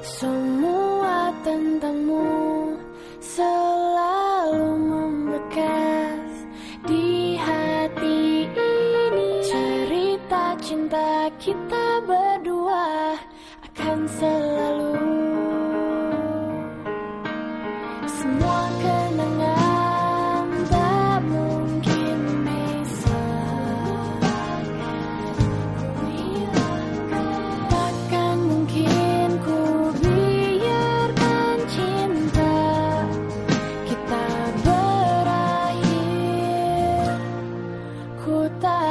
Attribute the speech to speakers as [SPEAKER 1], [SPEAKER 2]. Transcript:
[SPEAKER 1] Semua tentangmu selalu membekas di hati ini. Cerita cinta kita berdua akan selalu. Semua voltar.